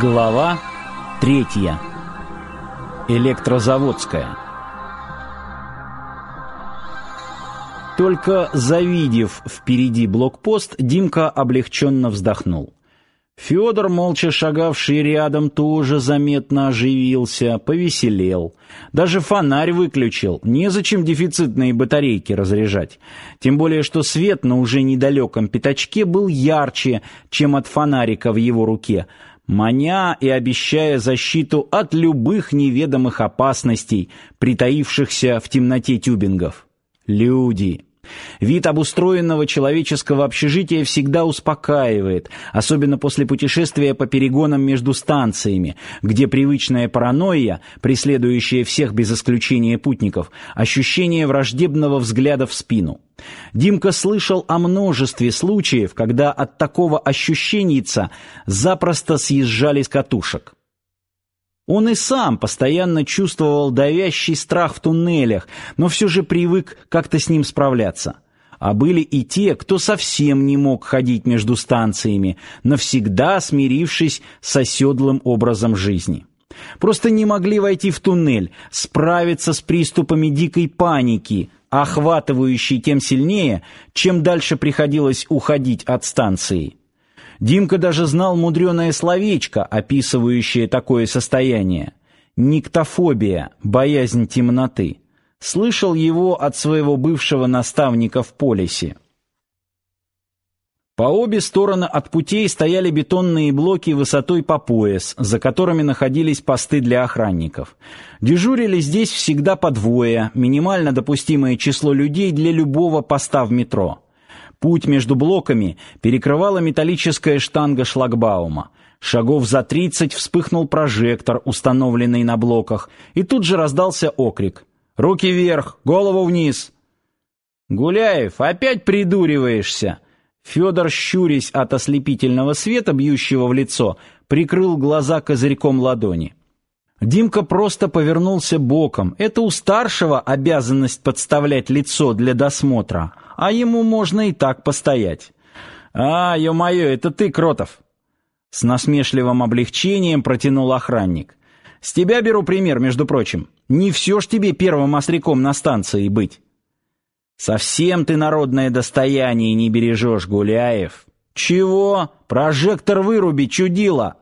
Глава третья. Электрозаводская. Только завидев впереди блокпост, Димка облегченно вздохнул. Федор, молча шагавший рядом, тоже заметно оживился, повеселел. Даже фонарь выключил, незачем дефицитные батарейки разряжать. Тем более, что свет на уже недалеком пятачке был ярче, чем от фонарика в его руке, маня и обещая защиту от любых неведомых опасностей, притаившихся в темноте тюбингов. Люди. Вид обустроенного человеческого общежития всегда успокаивает, особенно после путешествия по перегонам между станциями, где привычная паранойя, преследующая всех без исключения путников, ощущение враждебного взгляда в спину. Димка слышал о множестве случаев, когда от такого ощущенийца запросто съезжали с катушек. Он и сам постоянно чувствовал давящий страх в туннелях, но все же привык как-то с ним справляться. А были и те, кто совсем не мог ходить между станциями, навсегда смирившись с оседлым образом жизни. Просто не могли войти в туннель, справиться с приступами дикой паники, охватывающей тем сильнее, чем дальше приходилось уходить от станции. Димка даже знал мудреное словечко, описывающее такое состояние. Никтофобия, боязнь темноты. Слышал его от своего бывшего наставника в полисе. По обе стороны от путей стояли бетонные блоки высотой по пояс, за которыми находились посты для охранников. Дежурили здесь всегда по двое, минимально допустимое число людей для любого поста в метро. Путь между блоками перекрывала металлическая штанга шлагбаума. Шагов за тридцать вспыхнул прожектор, установленный на блоках, и тут же раздался окрик. «Руки вверх, голову вниз!» «Гуляев, опять придуриваешься!» Федор, щурясь от ослепительного света, бьющего в лицо, прикрыл глаза козырьком ладони. Димка просто повернулся боком. Это у старшего обязанность подставлять лицо для досмотра, а ему можно и так постоять. «А, ё-моё, это ты, Кротов!» С насмешливым облегчением протянул охранник. «С тебя беру пример, между прочим. Не все ж тебе первым остряком на станции быть». Совсем ты народное достояние не бережешь, Гуляев. Чего? Прожектор выруби, чудило.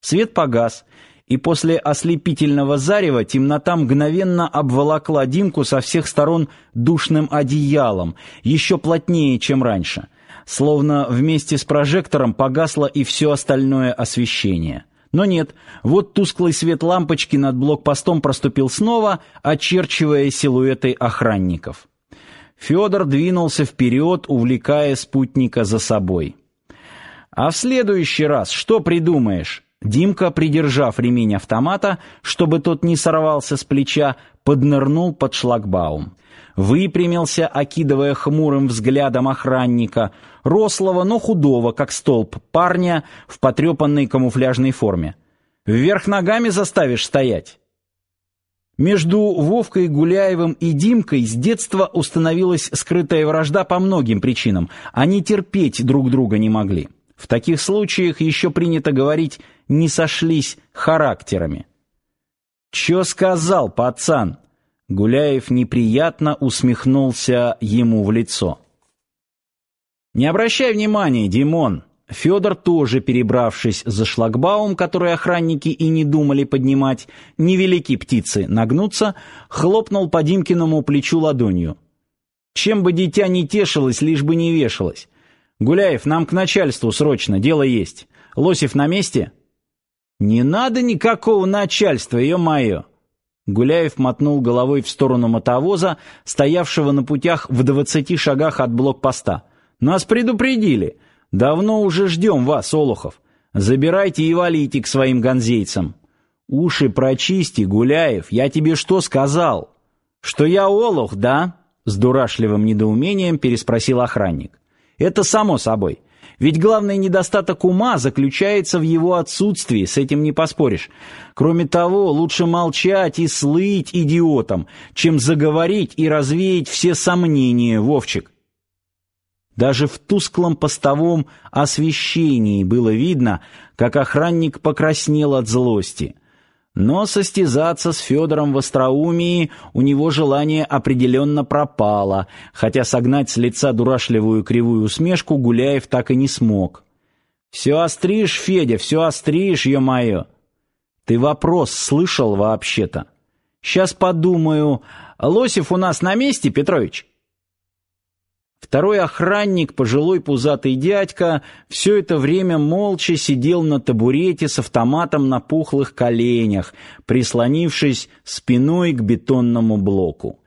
Свет погас, и после ослепительного зарева темнота мгновенно обволокла Димку со всех сторон душным одеялом, еще плотнее, чем раньше. Словно вместе с прожектором погасло и все остальное освещение. Но нет, вот тусклый свет лампочки над блокпостом проступил снова, очерчивая силуэты охранников. Федор двинулся вперед, увлекая спутника за собой. «А в следующий раз что придумаешь?» Димка, придержав ремень автомата, чтобы тот не сорвался с плеча, поднырнул под шлагбаум. Выпрямился, окидывая хмурым взглядом охранника, рослого, но худого, как столб, парня в потрепанной камуфляжной форме. «Вверх ногами заставишь стоять?» Между Вовкой Гуляевым и Димкой с детства установилась скрытая вражда по многим причинам. Они терпеть друг друга не могли. В таких случаях еще принято говорить «не сошлись характерами». «Чё сказал, пацан?» Гуляев неприятно усмехнулся ему в лицо. «Не обращай внимания, Димон!» Федор, тоже перебравшись за шлагбаум, который охранники и не думали поднимать, невелики птицы нагнуться, хлопнул по Димкиному плечу ладонью. Чем бы дитя не тешилось, лишь бы не вешалось. «Гуляев, нам к начальству срочно, дело есть. Лосев на месте?» «Не надо никакого начальства, ё-моё!» Гуляев мотнул головой в сторону мотовоза, стоявшего на путях в двадцати шагах от блокпоста. «Нас предупредили. Давно уже ждем вас, Олухов. Забирайте и валите к своим ганзейцам. Уши прочисти, Гуляев, я тебе что сказал? Что я Олух, да? С дурашливым недоумением переспросил охранник. Это само собой. Ведь главный недостаток ума заключается в его отсутствии, с этим не поспоришь. Кроме того, лучше молчать и слыть идиотом, чем заговорить и развеять все сомнения, Вовчик. Даже в тусклом постовом освещении было видно, как охранник покраснел от злости. Но состязаться с Федором в остроумии у него желание определенно пропало, хотя согнать с лица дурашливую кривую усмешку Гуляев так и не смог. «Все остришь, Федя, все остришь, ё-моё!» «Ты вопрос слышал вообще-то?» «Сейчас подумаю. Лосев у нас на месте, Петрович?» Второй охранник, пожилой пузатый дядька, все это время молча сидел на табурете с автоматом на пухлых коленях, прислонившись спиной к бетонному блоку.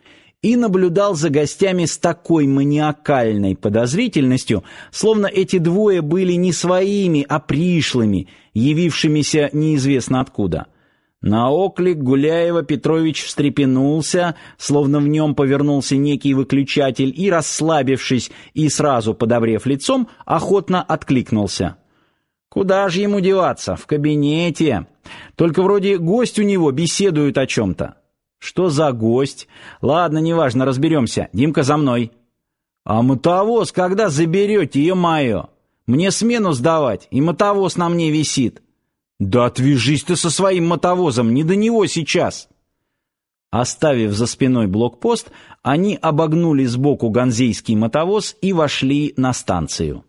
И наблюдал за гостями с такой маниакальной подозрительностью, словно эти двое были не своими, а пришлыми, явившимися неизвестно откуда. На оклик Гуляева Петрович встрепенулся, словно в нем повернулся некий выключатель, и, расслабившись и сразу подобрев лицом, охотно откликнулся. «Куда же ему деваться? В кабинете. Только вроде гость у него беседует о чем-то». «Что за гость? Ладно, неважно, разберемся. Димка, за мной». «А мотовоз когда заберете, е-мое? Мне смену сдавать, и мотовоз на мне висит». «Да отвяжись ты со своим мотовозом, не до него сейчас!» Оставив за спиной блокпост, они обогнули сбоку ганзейский мотовоз и вошли на станцию.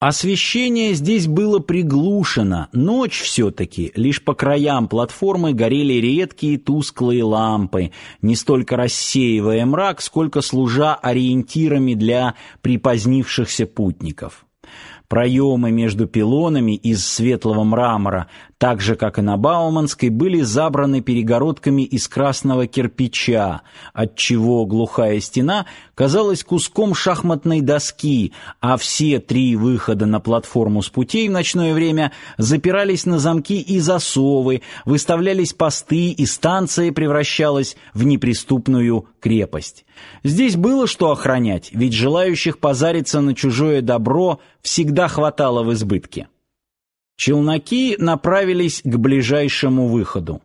Освещение здесь было приглушено, ночь все-таки, лишь по краям платформы горели редкие тусклые лампы, не столько рассеивая мрак, сколько служа ориентирами для припозднившихся путников. Проемы между пилонами из светлого мрамора, так же как и на Бауманской, были забраны перегородками из красного кирпича, отчего глухая стена казалась куском шахматной доски, а все три выхода на платформу с путей в ночное время запирались на замки и засовы, выставлялись посты, и станция превращалась в неприступную крепость. Здесь было что охранять, ведь желающих позариться на чужое добро всегда хватало в избытке. Челноки направились к ближайшему выходу.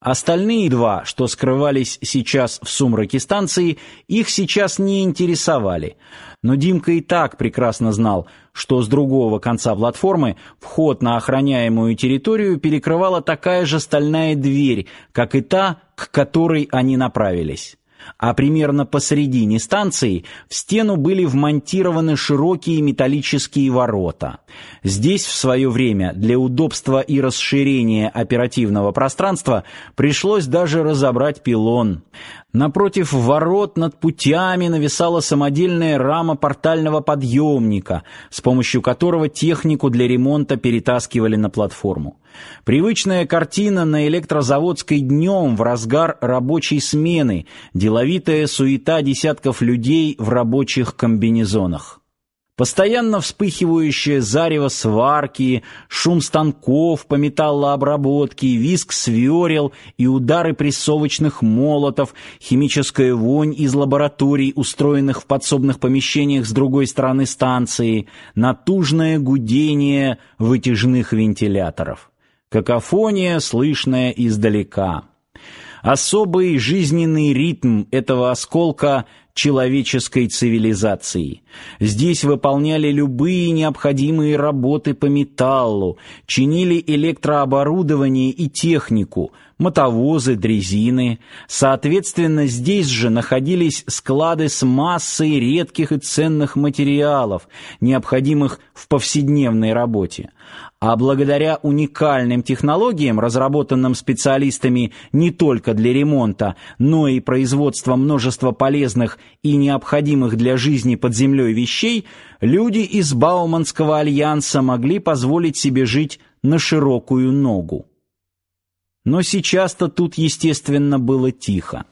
Остальные два, что скрывались сейчас в сумраке станции, их сейчас не интересовали. Но Димка и так прекрасно знал, что с другого конца платформы вход на охраняемую территорию перекрывала такая же стальная дверь, как и та, к которой они направились а примерно посередине станции в стену были вмонтированы широкие металлические ворота. Здесь в свое время для удобства и расширения оперативного пространства пришлось даже разобрать пилон. Напротив ворот над путями нависала самодельная рама портального подъемника, с помощью которого технику для ремонта перетаскивали на платформу. Привычная картина на электрозаводской днем в разгар рабочей смены, деловитая суета десятков людей в рабочих комбинезонах. Постоянно вспыхивающее зарево сварки, шум станков по металлообработке, визг сверел и удары прессовочных молотов, химическая вонь из лабораторий, устроенных в подсобных помещениях с другой стороны станции, натужное гудение вытяжных вентиляторов. Какофония, слышная издалека. Особый жизненный ритм этого осколка – человеческой цивилизации. Здесь выполняли любые необходимые работы по металлу, чинили электрооборудование и технику, мотовозы, дрезины. Соответственно, здесь же находились склады с массой редких и ценных материалов, необходимых в повседневной работе. А благодаря уникальным технологиям, разработанным специалистами не только для ремонта, но и производства множества полезных и необходимых для жизни под землей вещей, люди из Бауманского альянса могли позволить себе жить на широкую ногу. Но сейчас-то тут, естественно, было тихо.